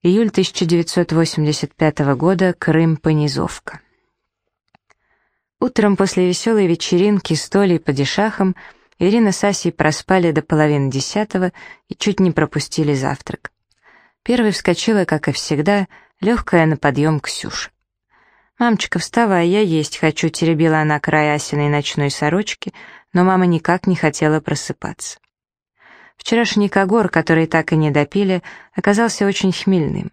Июль 1985 года, Крым, Понизовка. Утром после веселой вечеринки с Толей по дешахам Ирина с Асей проспали до половины десятого и чуть не пропустили завтрак. Первой вскочила, как и всегда, легкая на подъем Ксюша. «Мамочка, вставай, я есть хочу», — теребила она край Асиной ночной сорочки, но мама никак не хотела просыпаться. Вчерашний когор, который так и не допили, оказался очень хмельным.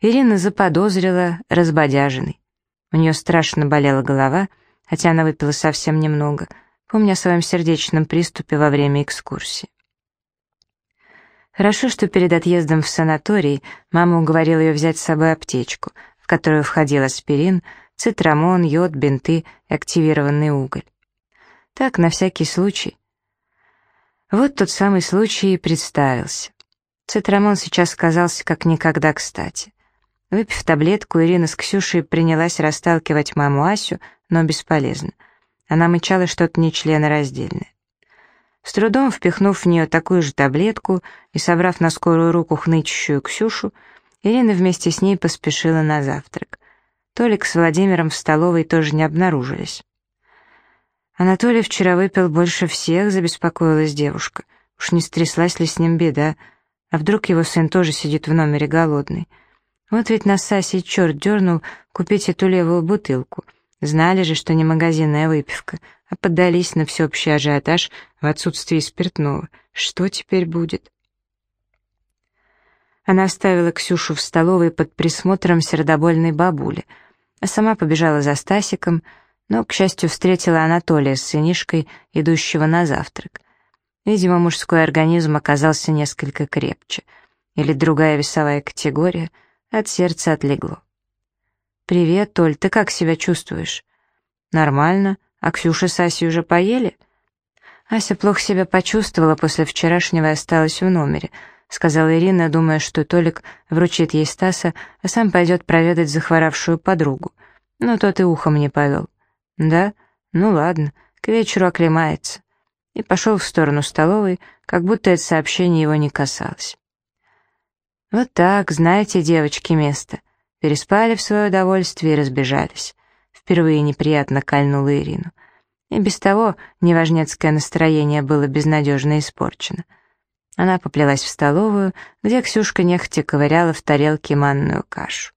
Ирина заподозрила разбодяженный. У нее страшно болела голова, хотя она выпила совсем немного, помня о своем сердечном приступе во время экскурсии. Хорошо, что перед отъездом в санаторий мама уговорила ее взять с собой аптечку, в которую входил аспирин, цитрамон, йод, бинты и активированный уголь. Так, на всякий случай. Вот тот самый случай и представился. Цитрамон сейчас казался как никогда кстати. Выпив таблетку, Ирина с Ксюшей принялась расталкивать маму Асю, но бесполезно. Она мычала что-то нечленораздельное. С трудом впихнув в нее такую же таблетку и собрав на скорую руку хнычущую Ксюшу, Ирина вместе с ней поспешила на завтрак. Толик с Владимиром в столовой тоже не обнаружились. «Анатолий вчера выпил больше всех», — забеспокоилась девушка. «Уж не стряслась ли с ним беда? А вдруг его сын тоже сидит в номере голодный? Вот ведь на Сасе черт дернул купить эту левую бутылку. Знали же, что не магазинная выпивка, а поддались на всеобщий ажиотаж в отсутствии спиртного. Что теперь будет?» Она оставила Ксюшу в столовой под присмотром сердобольной бабули, а сама побежала за Стасиком — но, к счастью, встретила Анатолия с сынишкой, идущего на завтрак. Видимо, мужской организм оказался несколько крепче, или другая весовая категория, от сердца отлегло. «Привет, Толь, ты как себя чувствуешь?» «Нормально. А Ксюша с Асей уже поели?» Ася плохо себя почувствовала после вчерашнего и осталась в номере, сказала Ирина, думая, что Толик вручит ей Стаса, а сам пойдет проведать захворавшую подругу. Но тот и ухом не повел. «Да? Ну ладно, к вечеру оклемается». И пошел в сторону столовой, как будто это сообщение его не касалось. Вот так, знаете, девочки, место. Переспали в свое удовольствие и разбежались. Впервые неприятно кольнула Ирину. И без того неважнецкое настроение было безнадежно испорчено. Она поплелась в столовую, где Ксюшка нехотя ковыряла в тарелке манную кашу.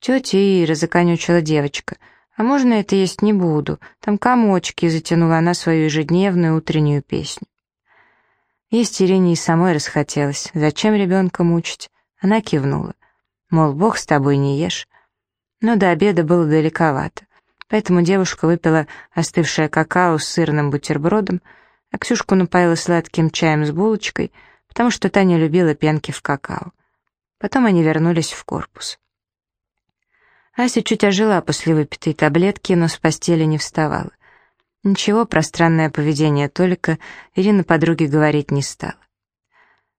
«Тетя Ира», — законючила девочка, — «А можно это есть не буду? Там комочки», — затянула она свою ежедневную утреннюю песню. Есть Ирине и самой расхотелось. Зачем ребенка мучить? Она кивнула. Мол, бог с тобой не ешь. Но до обеда было далековато. Поэтому девушка выпила остывшее какао с сырным бутербродом, а Ксюшку напоила сладким чаем с булочкой, потому что Таня любила пенки в какао. Потом они вернулись в корпус. Ася чуть ожила после выпитой таблетки, но с постели не вставала. Ничего про странное поведение Толика Ирина подруге говорить не стала.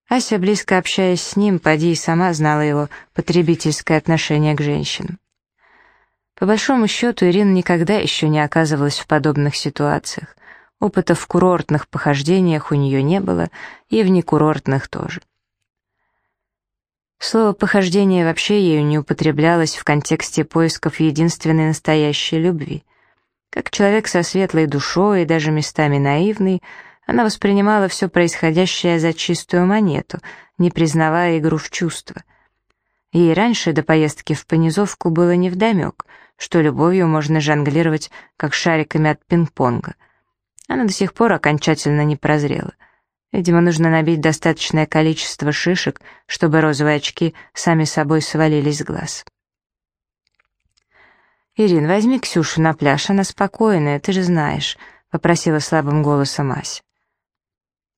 Ася, близко общаясь с ним, поди и сама знала его потребительское отношение к женщинам. По большому счету, Ирина никогда еще не оказывалась в подобных ситуациях. Опыта в курортных похождениях у нее не было, и в некурортных тоже. Слово «похождение» вообще ею не употреблялось в контексте поисков единственной настоящей любви. Как человек со светлой душой и даже местами наивный, она воспринимала все происходящее за чистую монету, не признавая игру в чувства. Ей раньше, до поездки в понизовку, было невдомек, что любовью можно жонглировать, как шариками от пинг-понга. Она до сих пор окончательно не прозрела. Видимо, нужно набить достаточное количество шишек, чтобы розовые очки сами собой свалились с глаз. «Ирин, возьми Ксюшу на пляж, она спокойная, ты же знаешь», — попросила слабым голосом Ася.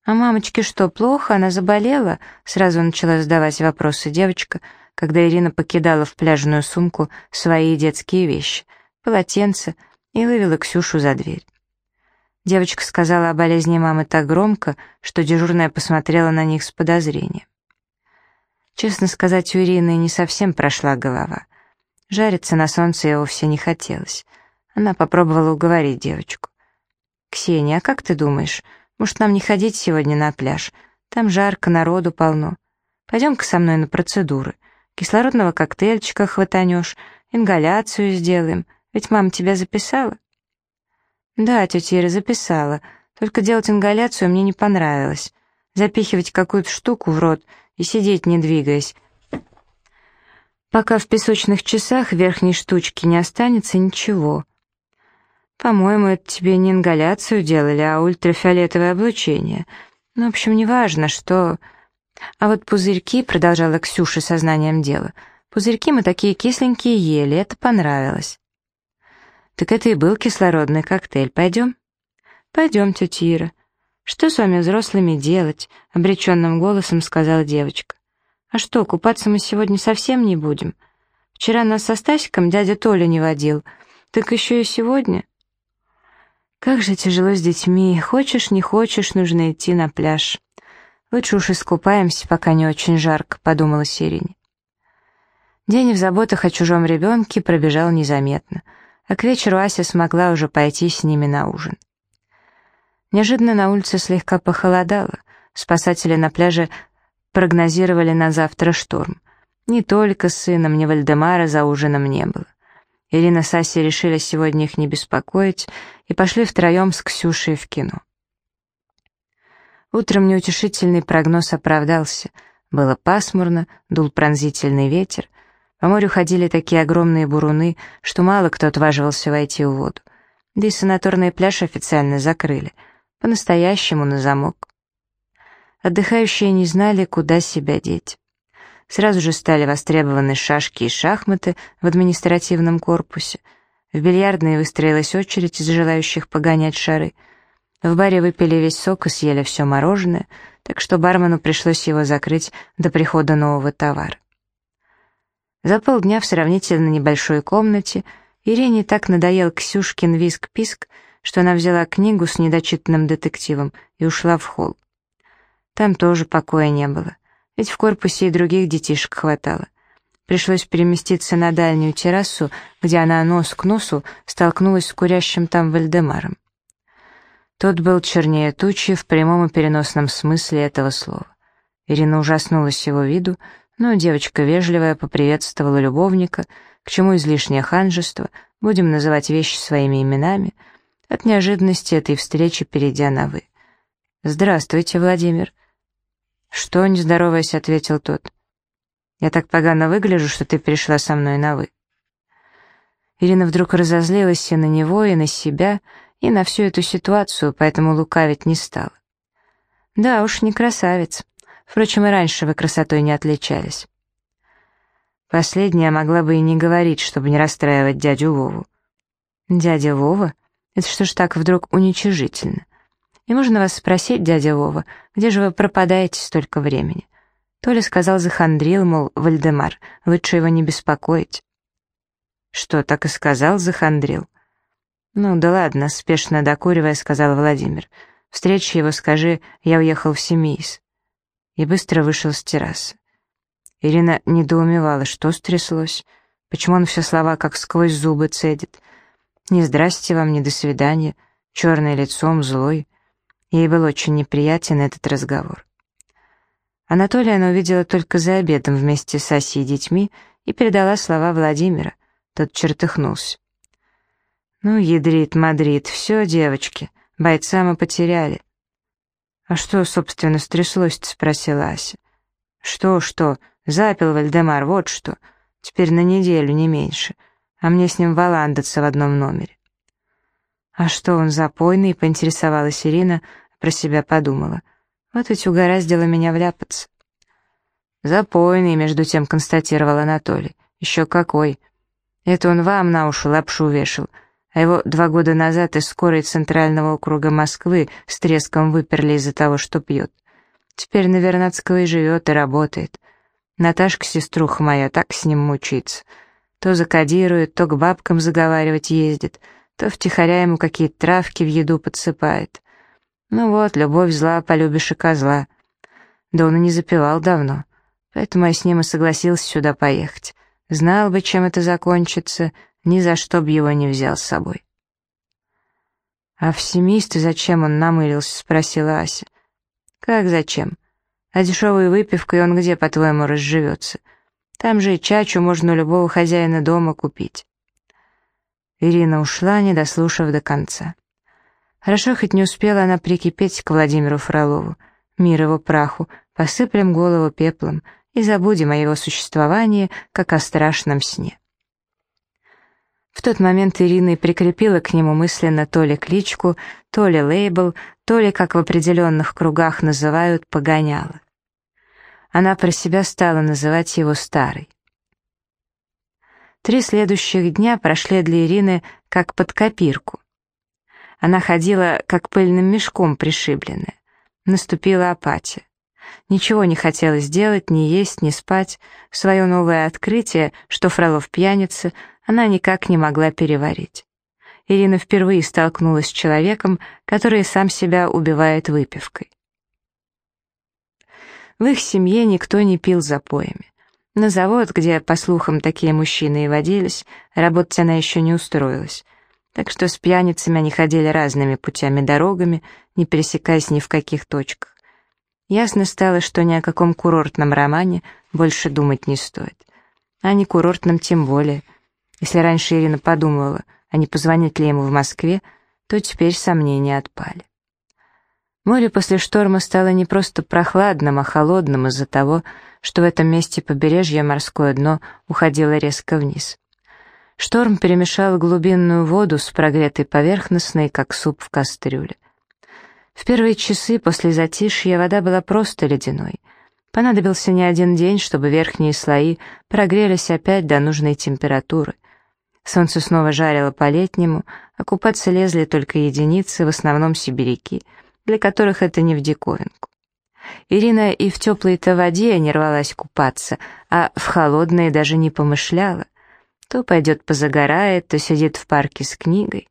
«А мамочке что, плохо? Она заболела?» Сразу начала задавать вопросы девочка, когда Ирина покидала в пляжную сумку свои детские вещи, полотенце, и вывела Ксюшу за дверь. Девочка сказала о болезни мамы так громко, что дежурная посмотрела на них с подозрением. Честно сказать, у Ирины не совсем прошла голова. Жариться на солнце ей вовсе не хотелось. Она попробовала уговорить девочку. «Ксения, а как ты думаешь, может, нам не ходить сегодня на пляж? Там жарко, народу полно. Пойдем-ка со мной на процедуры. Кислородного коктейльчика хватанешь, ингаляцию сделаем. Ведь мама тебя записала?» «Да, тетя Ира записала. Только делать ингаляцию мне не понравилось. Запихивать какую-то штуку в рот и сидеть, не двигаясь. Пока в песочных часах верхней штучки не останется ничего. По-моему, это тебе не ингаляцию делали, а ультрафиолетовое облучение. Ну, в общем, неважно, что... А вот пузырьки, продолжала Ксюша сознанием дела, пузырьки мы такие кисленькие ели, это понравилось. Так это и был кислородный коктейль, пойдем? Пойдем, тетя Ира. Что с вами, взрослыми, делать? Обреченным голосом сказала девочка. А что, купаться мы сегодня совсем не будем? Вчера нас со Стасиком дядя Толя не водил, так еще и сегодня. Как же тяжело с детьми, хочешь, не хочешь, нужно идти на пляж. Лучше уж искупаемся, пока не очень жарко, подумала Сирине. День в заботах о чужом ребенке пробежал незаметно, а к вечеру Ася смогла уже пойти с ними на ужин. Неожиданно на улице слегка похолодало, спасатели на пляже прогнозировали на завтра шторм. Не только сыном, ни Вальдемара за ужином не было. Ирина с Асей решили сегодня их не беспокоить и пошли втроем с Ксюшей в кино. Утром неутешительный прогноз оправдался. Было пасмурно, дул пронзительный ветер. По морю ходили такие огромные буруны, что мало кто отваживался войти в воду. Да и санаторный пляж официально закрыли. По-настоящему на замок. Отдыхающие не знали, куда себя деть. Сразу же стали востребованы шашки и шахматы в административном корпусе. В бильярдной выстроилась очередь из желающих погонять шары. В баре выпили весь сок и съели все мороженое, так что бармену пришлось его закрыть до прихода нового товара. За полдня в сравнительно небольшой комнате Ирине так надоел Ксюшкин виск-писк, что она взяла книгу с недочитанным детективом и ушла в холл. Там тоже покоя не было ведь в корпусе и других детишек хватало. Пришлось переместиться на дальнюю террасу, где она нос к носу столкнулась с курящим там Вальдемаром. Тот был чернее тучи в прямом и переносном смысле этого слова. Ирина ужаснулась его виду, но девочка вежливая поприветствовала любовника, к чему излишнее ханжество, будем называть вещи своими именами, от неожиданности этой встречи перейдя на «вы». «Здравствуйте, Владимир», «Что?» — не здороваясь, ответил тот. «Я так погано выгляжу, что ты перешла со мной на «вы». Ирина вдруг разозлилась и на него, и на себя, и на всю эту ситуацию, поэтому лукавить не стала. «Да уж, не красавец. Впрочем, и раньше вы красотой не отличались». Последняя могла бы и не говорить, чтобы не расстраивать дядю Вову. «Дядя Вова? Это что ж так вдруг уничижительно?» И можно вас спросить, дядя Вова, где же вы пропадаете столько времени?» Толя сказал захандрил, мол, Вальдемар, лучше его не беспокоить. «Что, так и сказал захандрил?» «Ну да ладно», — спешно докуривая, сказал Владимир. «Встречи его скажи, я уехал в Семейс». И быстро вышел с террасы. Ирина недоумевала, что стряслось, почему он все слова как сквозь зубы цедит. «Не здрасте вам, не до свидания», черное лицом, злой. Ей был очень неприятен этот разговор. Анатолия она увидела только за обедом вместе с Асей и детьми и передала слова Владимира. Тот чертыхнулся. «Ну, ядрит Мадрид, все, девочки, бойца мы потеряли». «А что, собственно, стряслось-то?» — спросила Ася. «Что, что? Запил Вальдемар, вот что. Теперь на неделю, не меньше. А мне с ним валандаться в одном номере». «А что, он запойный?» — поинтересовалась Ирина, про себя подумала. «Вот ведь угораздило меня вляпаться». «Запойный», — между тем констатировал Анатолий. «Еще какой! Это он вам на уши лапшу вешал, а его два года назад из скорой Центрального округа Москвы с треском выперли из-за того, что пьет. Теперь на Вернадского и живет, и работает. Наташка, сеструха моя, так с ним мучится. То закодирует, то к бабкам заговаривать ездит» то втихаря ему какие-то травки в еду подсыпает. Ну вот, любовь зла, полюбишь и козла. Да он и не запивал давно, поэтому я с ним и согласился сюда поехать. Знал бы, чем это закончится, ни за что б его не взял с собой. «А в семисты зачем он намылился?» — спросила Ася. «Как зачем? А дешевой выпивкой он где, по-твоему, разживется? Там же и чачу можно у любого хозяина дома купить. Ирина ушла, не дослушав до конца. Хорошо, хоть не успела она прикипеть к Владимиру Фролову. Мир его праху, посыплем голову пеплом и забудем о его существовании, как о страшном сне. В тот момент Ирина и прикрепила к нему мысленно то ли кличку, то ли лейбл, то ли, как в определенных кругах называют, погоняла. Она про себя стала называть его старый. Три следующих дня прошли для Ирины как под копирку. Она ходила как пыльным мешком пришибленная. Наступила апатия. Ничего не хотелось делать, ни есть, ни спать. Свое новое открытие, что Фролов пьяница, она никак не могла переварить. Ирина впервые столкнулась с человеком, который сам себя убивает выпивкой. В их семье никто не пил запоями. На завод, где, по слухам, такие мужчины и водились, работать она еще не устроилась. Так что с пьяницами они ходили разными путями-дорогами, не пересекаясь ни в каких точках. Ясно стало, что ни о каком курортном романе больше думать не стоит. А не курортном тем более. Если раньше Ирина подумывала, а не позвонить ли ему в Москве, то теперь сомнения отпали. Море после шторма стало не просто прохладным, а холодным из-за того, что в этом месте побережья морское дно уходило резко вниз. Шторм перемешал глубинную воду с прогретой поверхностной, как суп в кастрюле. В первые часы после затишья вода была просто ледяной. Понадобился не один день, чтобы верхние слои прогрелись опять до нужной температуры. Солнце снова жарило по-летнему, а купаться лезли только единицы, в основном сибиряки, для которых это не в диковинку. Ирина и в теплой-то воде не рвалась купаться, а в холодной даже не помышляла. То пойдет позагорает, то сидит в парке с книгой.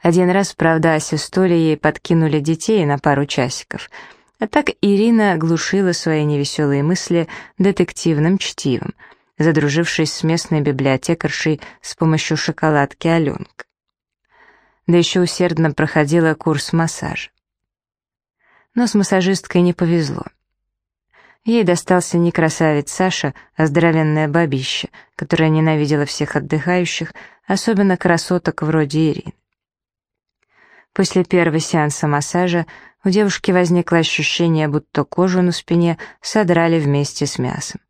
Один раз, правда, Ася с Толей ей подкинули детей на пару часиков, а так Ирина глушила свои невеселые мысли детективным чтивом, задружившись с местной библиотекаршей с помощью шоколадки Аленка. Да еще усердно проходила курс массажа. Но с массажисткой не повезло. Ей достался не красавец Саша, а здоровенная бабища, которая ненавидела всех отдыхающих, особенно красоток вроде Ирины. После первого сеанса массажа у девушки возникло ощущение, будто кожу на спине содрали вместе с мясом.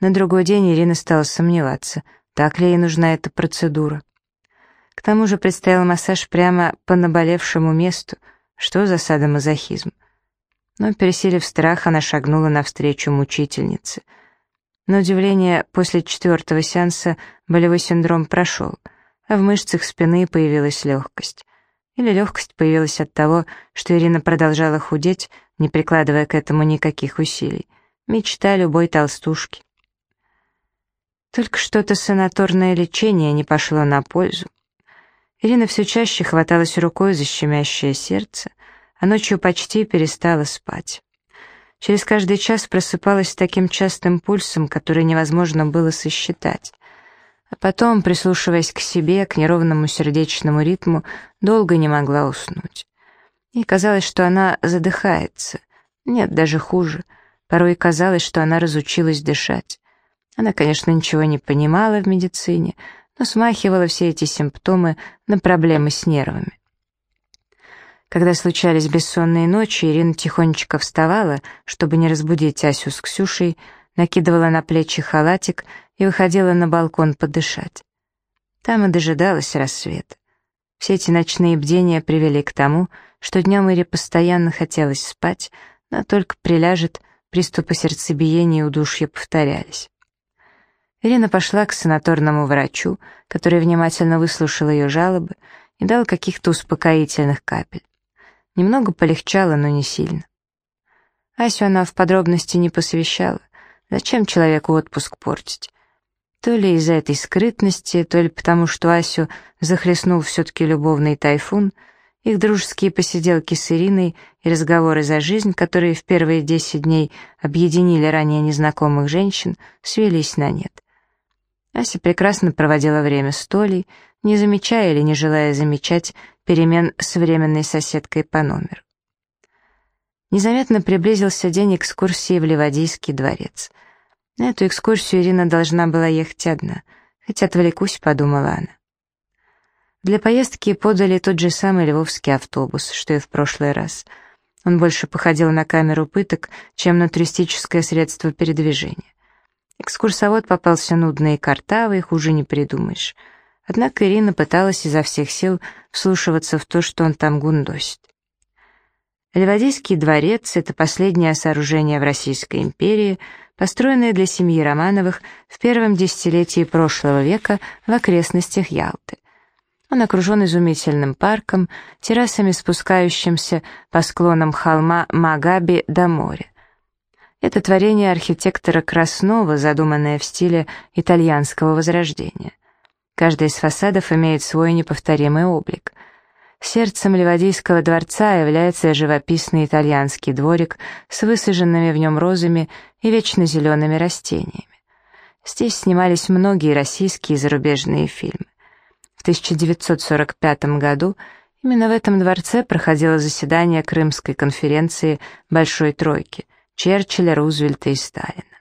На другой день Ирина стала сомневаться, так ли ей нужна эта процедура. К тому же предстоял массаж прямо по наболевшему месту. Что за садомазохизм? Но, пересилив страх, она шагнула навстречу мучительнице. На удивление, после четвертого сеанса болевой синдром прошел, а в мышцах спины появилась легкость. Или легкость появилась от того, что Ирина продолжала худеть, не прикладывая к этому никаких усилий. Мечта любой толстушки. Только что-то санаторное лечение не пошло на пользу. Ирина все чаще хваталась рукой за щемящее сердце, а ночью почти перестала спать. Через каждый час просыпалась с таким частым пульсом, который невозможно было сосчитать. А потом, прислушиваясь к себе, к неровному сердечному ритму, долго не могла уснуть. И казалось, что она задыхается. Нет, даже хуже. Порой казалось, что она разучилась дышать. Она, конечно, ничего не понимала в медицине, но смахивала все эти симптомы на проблемы с нервами. Когда случались бессонные ночи, Ирина тихонечко вставала, чтобы не разбудить Асю с Ксюшей, накидывала на плечи халатик и выходила на балкон подышать. Там и дожидалась рассвет. Все эти ночные бдения привели к тому, что днем Ире постоянно хотелось спать, но только приляжет, приступы сердцебиения и удушья повторялись. Ирина пошла к санаторному врачу, который внимательно выслушал ее жалобы и дал каких-то успокоительных капель. Немного полегчало, но не сильно. Асю она в подробности не посвящала. Зачем человеку отпуск портить? То ли из-за этой скрытности, то ли потому, что Асю захлестнул все-таки любовный тайфун, их дружеские посиделки с Ириной и разговоры за жизнь, которые в первые десять дней объединили ранее незнакомых женщин, свелись на нет. Ася прекрасно проводила время с Толей, не замечая или не желая замечать перемен с временной соседкой по номеру. незаметно приблизился день экскурсии в Ливадийский дворец. На эту экскурсию Ирина должна была ехать одна, хоть отвлекусь, подумала она. Для поездки подали тот же самый львовский автобус, что и в прошлый раз. Он больше походил на камеру пыток, чем на туристическое средство передвижения. Экскурсовод попался нудный и картавый, хуже не придумаешь. Однако Ирина пыталась изо всех сил вслушиваться в то, что он там гундосит. Ливадийский дворец — это последнее сооружение в Российской империи, построенное для семьи Романовых в первом десятилетии прошлого века в окрестностях Ялты. Он окружен изумительным парком, террасами, спускающимся по склонам холма Магаби до моря. Это творение архитектора Краснова, задуманное в стиле итальянского возрождения. Каждый из фасадов имеет свой неповторимый облик. Сердцем Ливадийского дворца является живописный итальянский дворик с высаженными в нем розами и вечно зелеными растениями. Здесь снимались многие российские и зарубежные фильмы. В 1945 году именно в этом дворце проходило заседание Крымской конференции Большой Тройки Черчилля, Рузвельта и Сталина.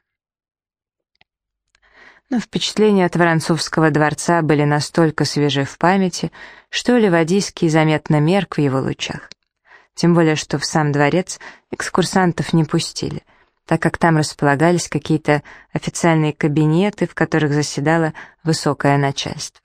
Но впечатления от Воронцовского дворца были настолько свежи в памяти, что Ливадийский заметно мерк в его лучах. Тем более, что в сам дворец экскурсантов не пустили, так как там располагались какие-то официальные кабинеты, в которых заседало высокое начальство.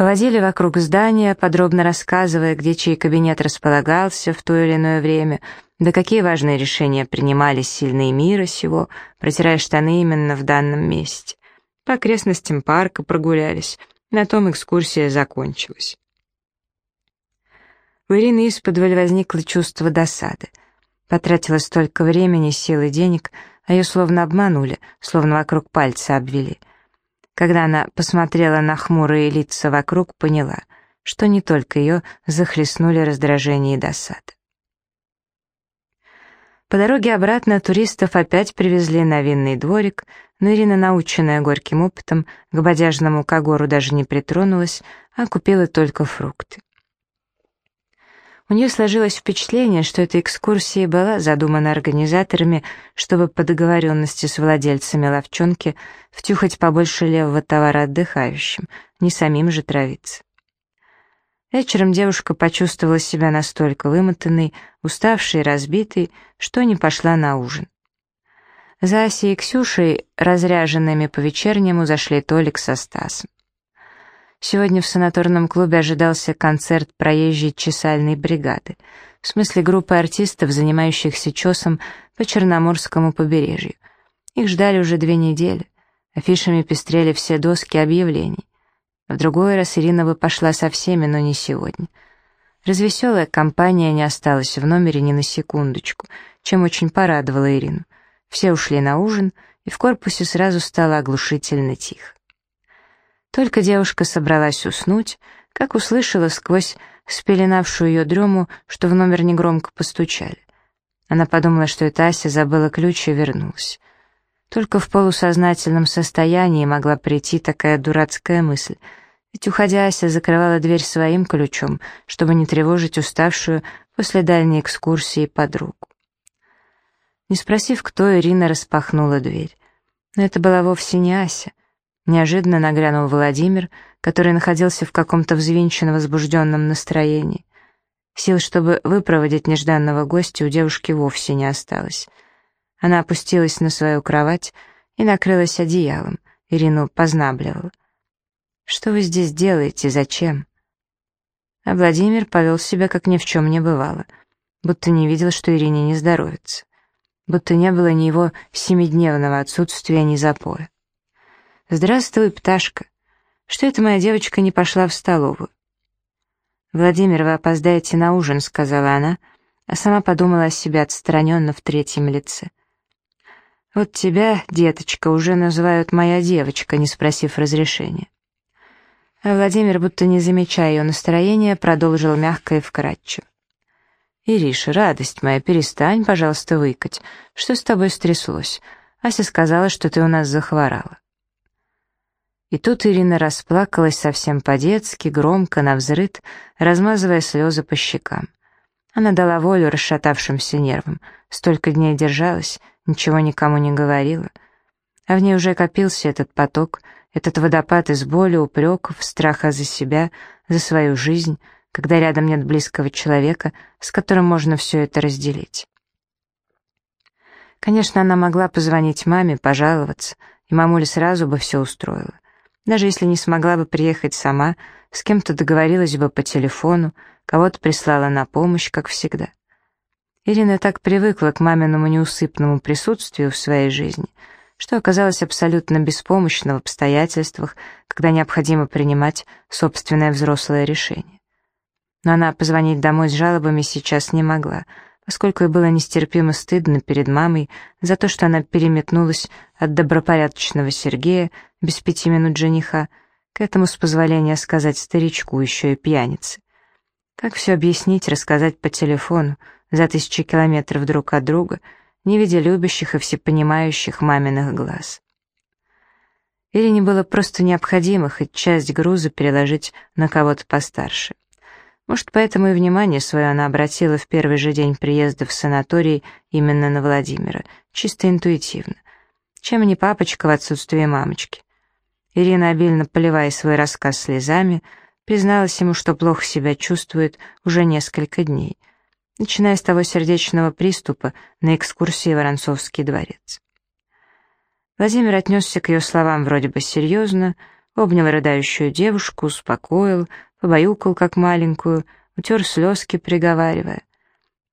Поводили вокруг здания, подробно рассказывая, где чей кабинет располагался в то или иное время, да какие важные решения принимались сильные мира сего, протирая штаны именно в данном месте. По окрестностям парка прогулялись, на том экскурсия закончилась. У Ирины исподволь возникло чувство досады. Потратила столько времени, сил и денег, а ее словно обманули, словно вокруг пальца обвели — когда она посмотрела на хмурые лица вокруг, поняла, что не только ее захлестнули раздражение и досада. По дороге обратно туристов опять привезли на винный дворик, но Ирина, наученная горьким опытом, к бодяжному когору даже не притронулась, а купила только фрукты. У нее сложилось впечатление, что эта экскурсия была задумана организаторами, чтобы по договоренности с владельцами ловчонки втюхать побольше левого товара отдыхающим, не самим же травиться. Вечером девушка почувствовала себя настолько вымотанной, уставшей и разбитой, что не пошла на ужин. За Асей и Ксюшей, разряженными по-вечернему, зашли Толик со Стасом. Сегодня в санаторном клубе ожидался концерт проезжей чесальной бригады, в смысле группы артистов, занимающихся чесом по Черноморскому побережью. Их ждали уже две недели. Афишами пестрели все доски объявлений. В другой раз Ирина бы пошла со всеми, но не сегодня. Развеселая компания не осталась в номере ни на секундочку, чем очень порадовала Ирину. Все ушли на ужин, и в корпусе сразу стало оглушительно тихо. Только девушка собралась уснуть, как услышала сквозь спеленавшую ее дрему, что в номер негромко постучали. Она подумала, что это Ася забыла ключ и вернулась. Только в полусознательном состоянии могла прийти такая дурацкая мысль. Ведь, уходя, Ася закрывала дверь своим ключом, чтобы не тревожить уставшую после дальней экскурсии подругу. Не спросив, кто, Ирина распахнула дверь. Но это была вовсе не Ася. Неожиданно нагрянул Владимир, который находился в каком-то взвинченно возбужденном настроении. Сил, чтобы выпроводить нежданного гостя, у девушки вовсе не осталось. Она опустилась на свою кровать и накрылась одеялом. Ирину познабливала. «Что вы здесь делаете? Зачем?» А Владимир повел себя, как ни в чем не бывало, будто не видел, что Ирине не здоровится, будто не было ни его семидневного отсутствия, ни запоя. «Здравствуй, пташка. Что это моя девочка не пошла в столовую?» «Владимир, вы опоздаете на ужин», — сказала она, а сама подумала о себе отстраненно в третьем лице. «Вот тебя, деточка, уже называют моя девочка», не спросив разрешения. А Владимир, будто не замечая ее настроения, продолжил мягко и вкратчиво. «Ириша, радость моя, перестань, пожалуйста, выкать. Что с тобой стряслось? Ася сказала, что ты у нас захворала». И тут Ирина расплакалась совсем по-детски, громко, навзрыд, размазывая слезы по щекам. Она дала волю расшатавшимся нервам, столько дней держалась, ничего никому не говорила. А в ней уже копился этот поток, этот водопад из боли, упреков, страха за себя, за свою жизнь, когда рядом нет близкого человека, с которым можно все это разделить. Конечно, она могла позвонить маме, пожаловаться, и мамуля сразу бы все устроила. Даже если не смогла бы приехать сама, с кем-то договорилась бы по телефону, кого-то прислала на помощь, как всегда. Ирина так привыкла к маминому неусыпному присутствию в своей жизни, что оказалась абсолютно беспомощна в обстоятельствах, когда необходимо принимать собственное взрослое решение. Но она позвонить домой с жалобами сейчас не могла, поскольку ей было нестерпимо стыдно перед мамой за то, что она переметнулась от добропорядочного Сергея без пяти минут жениха к этому, с позволения сказать старичку, еще и пьянице. Как все объяснить, рассказать по телефону, за тысячи километров друг от друга, не видя любящих и всепонимающих маминых глаз. Ирине было просто необходимо хоть часть груза переложить на кого-то постарше. Может, поэтому и внимание свое она обратила в первый же день приезда в санаторий именно на Владимира, чисто интуитивно. Чем не папочка в отсутствие мамочки? Ирина, обильно поливая свой рассказ слезами, призналась ему, что плохо себя чувствует уже несколько дней, начиная с того сердечного приступа на экскурсии в Воронцовский дворец. Владимир отнесся к ее словам вроде бы серьезно, обнял рыдающую девушку, успокоил, побаюкал как маленькую, утер слезки, приговаривая.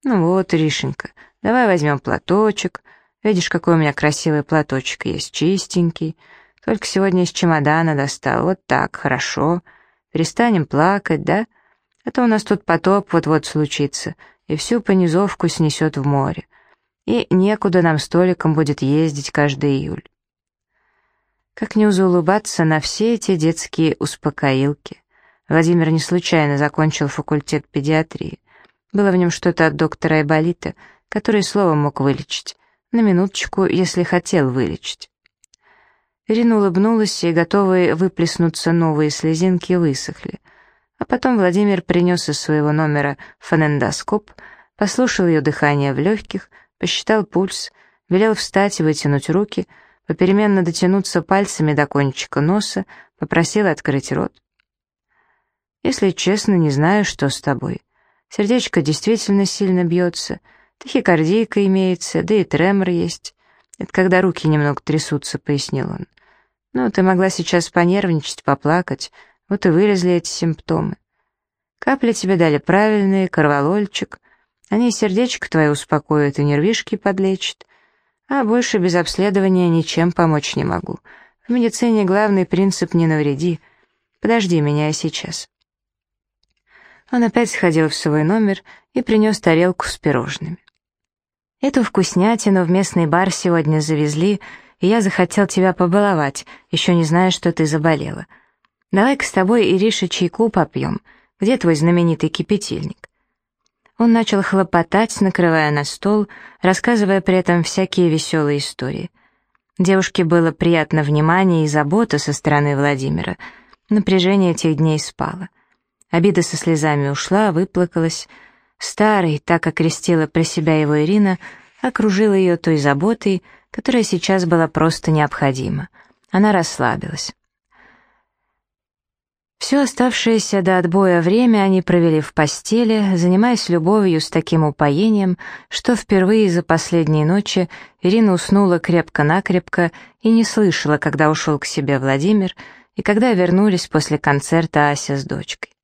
«Ну вот, Ришенька, давай возьмем платочек. Видишь, какой у меня красивый платочек есть, чистенький. Только сегодня из чемодана достал. Вот так, хорошо. Перестанем плакать, да? А то у нас тут потоп вот-вот случится, и всю понизовку снесет в море. И некуда нам столиком будет ездить каждый июль. Как не улыбаться на все эти детские успокоилки. Владимир не случайно закончил факультет педиатрии. Было в нем что-то от доктора Айболита, который словом мог вылечить. На минуточку, если хотел вылечить. Ирина улыбнулась, и готовые выплеснуться новые слезинки высохли. А потом Владимир принес из своего номера фонендоскоп, послушал ее дыхание в легких, посчитал пульс, велел встать и вытянуть руки, попеременно дотянуться пальцами до кончика носа, попросил открыть рот. «Если честно, не знаю, что с тобой. Сердечко действительно сильно бьется, тахикардийка имеется, да и тремор есть. Это когда руки немного трясутся», — пояснил он. Ну, ты могла сейчас понервничать, поплакать, вот и вылезли эти симптомы. Капли тебе дали правильные, корвалольчик. Они сердечко твое успокоят и нервишки подлечат. А больше без обследования ничем помочь не могу. В медицине главный принцип «не навреди». Подожди меня сейчас. Он опять сходил в свой номер и принес тарелку с пирожными. Эту вкуснятину в местный бар сегодня завезли — и я захотел тебя побаловать, еще не зная, что ты заболела. Давай-ка с тобой, Ириша, чайку попьем. Где твой знаменитый кипятильник?» Он начал хлопотать, накрывая на стол, рассказывая при этом всякие веселые истории. Девушке было приятно внимание и забота со стороны Владимира. Напряжение этих дней спало. Обида со слезами ушла, выплакалась. Старый, так окрестила про себя его Ирина, окружила ее той заботой, которая сейчас была просто необходима. Она расслабилась. Все оставшееся до отбоя время они провели в постели, занимаясь любовью с таким упоением, что впервые за последние ночи Ирина уснула крепко-накрепко и не слышала, когда ушел к себе Владимир и когда вернулись после концерта Ася с дочкой.